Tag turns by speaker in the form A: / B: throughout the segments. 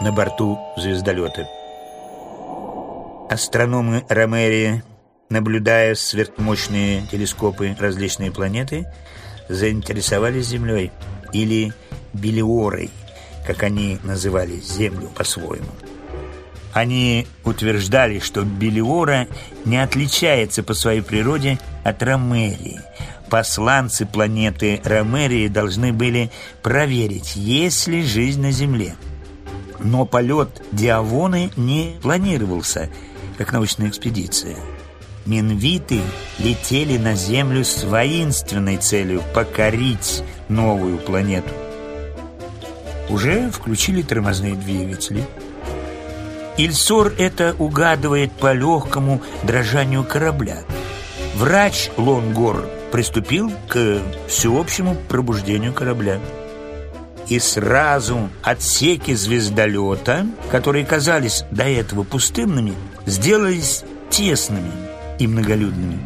A: на борту звездолета. Астрономы Ромерии, наблюдая сверхмощные телескопы различные планеты, заинтересовались Землей или Белиорой, как они называли Землю по-своему. Они утверждали, что Белиора не отличается по своей природе от Ромерии. Посланцы планеты Ромерии должны были проверить, есть ли жизнь на Земле. Но полет Диавоны не планировался, как научная экспедиция. Минвиты летели на Землю с воинственной целью покорить новую планету. Уже включили тормозные двигатели – Ильсор это угадывает по легкому дрожанию корабля. Врач Лонгор приступил к всеобщему пробуждению корабля. И сразу отсеки звездолета, которые казались до этого пустынными, сделались тесными и многолюдными.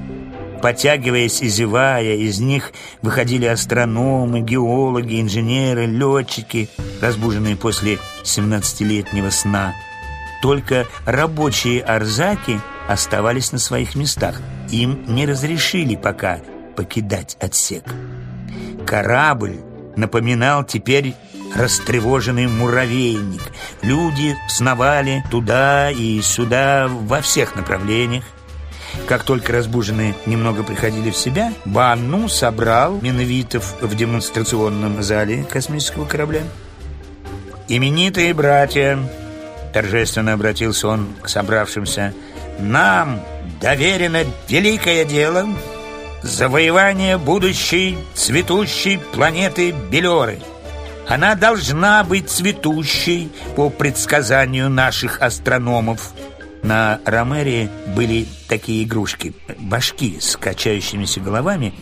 A: Потягиваясь и зевая, из них выходили астрономы, геологи, инженеры, летчики, разбуженные после 17-летнего сна – только рабочие Арзаки оставались на своих местах. Им не разрешили пока покидать отсек. Корабль напоминал теперь растревоженный муравейник. Люди сновали туда и сюда во всех направлениях. Как только разбуженные немного приходили в себя, Банну собрал миновитов в демонстрационном зале космического корабля. «Именитые братья!» торжественно обратился он к собравшимся, нам доверено великое дело завоевание будущей цветущей планеты Белеры. Она должна быть цветущей по предсказанию наших астрономов. На Ромерии были такие игрушки, башки с качающимися головами.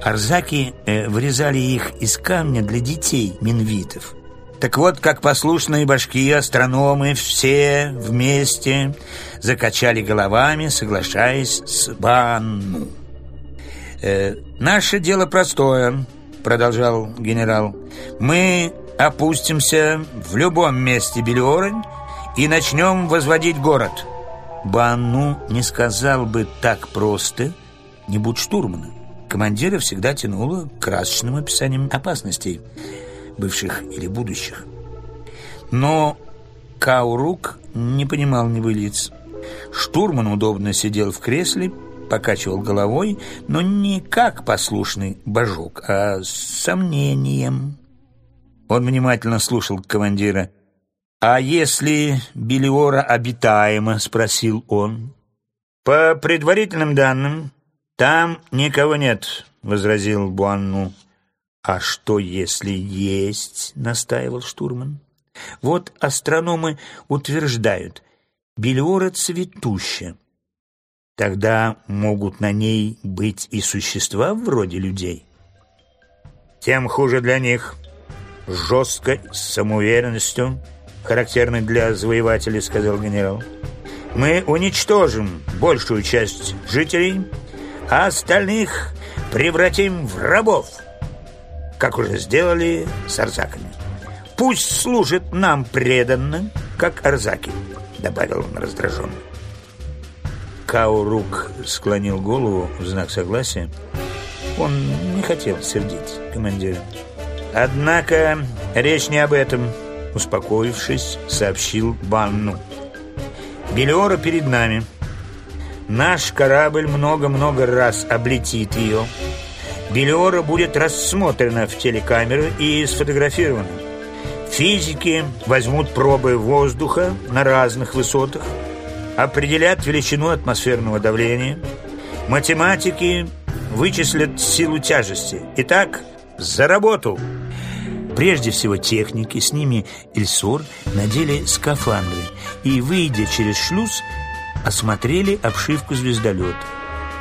A: Арзаки э, вырезали их из камня для детей минвитов. Так вот, как послушные башки астрономы все вместе закачали головами, соглашаясь с Банну. «Э, «Наше дело простое», — продолжал генерал. «Мы опустимся в любом месте Белиоры и начнем возводить город». Банну не сказал бы так просто, не будь штурмана. Командира всегда тянуло красочным описаниям опасностей — бывших или будущих. Но Каурук не понимал небылиц. Штурман удобно сидел в кресле, покачивал головой, но не как послушный божок, а с сомнением. Он внимательно слушал командира. «А если Белиора обитаема?» — спросил он. «По предварительным данным, там никого нет», — возразил Буанну. «А что, если есть?» — настаивал штурман. «Вот астрономы утверждают, Белиора цветущая. Тогда могут на ней быть и существа вроде людей». «Тем хуже для них. Жесткой самоуверенностью, характерной для завоевателей», — сказал генерал. «Мы уничтожим большую часть жителей, а остальных превратим в рабов» как уже сделали с арзаками. «Пусть служит нам преданно, как арзаки», — добавил он раздраженно. Каурук склонил голову в знак согласия. Он не хотел сердить командира. «Однако речь не об этом», — успокоившись, сообщил Банну. «Белиора перед нами. Наш корабль много-много раз облетит ее». Белиора будет рассмотрена в телекамеры и сфотографирована. Физики возьмут пробы воздуха на разных высотах, определят величину атмосферного давления. Математики вычислят силу тяжести. Итак, за работу! Прежде всего техники, с ними Ильсор надели скафандры и, выйдя через шлюз, осмотрели обшивку звездолета.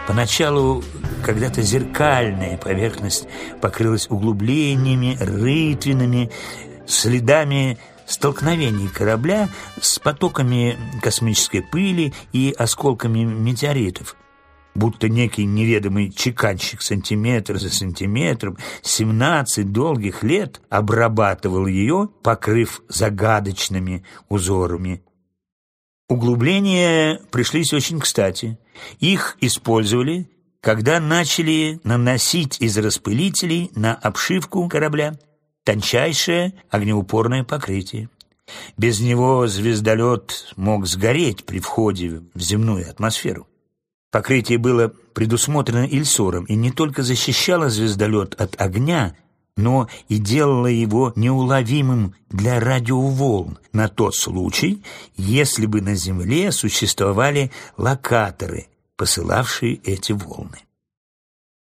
A: Поначалу когда-то зеркальная поверхность покрылась углублениями, рытвинами, следами столкновений корабля с потоками космической пыли и осколками метеоритов. будто некий неведомый чеканщик сантиметр за сантиметром 17 долгих лет обрабатывал ее, покрыв загадочными узорами. Углубления пришлись очень кстати. Их использовали, когда начали наносить из распылителей на обшивку корабля тончайшее огнеупорное покрытие. Без него звездолет мог сгореть при входе в земную атмосферу. Покрытие было предусмотрено Ильсором и не только защищало звездолет от огня, но и делало его неуловимым для радиоволн на тот случай, если бы на Земле существовали локаторы, посылавшие эти волны.